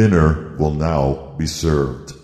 Dinner will now be served.